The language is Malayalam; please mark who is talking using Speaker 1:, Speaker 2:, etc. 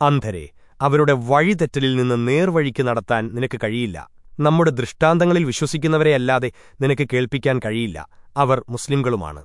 Speaker 1: അന്ധരെ അവരുടെ വഴിതെറ്റലിൽ നിന്ന് നേർവഴിക്ക് നടത്താൻ നിനക്ക് കഴിയില്ല. നമ്മുടെ ദൃഷ്ടാന്തങ്ങളിൽ വിശ്വസിക്കുന്നവരെയല്ലാതെ നിനക്ക് കേൾപ്പിക്കാൻ കഴിയില്ല. അവർ മുസ്ലിംകളുമാണ്.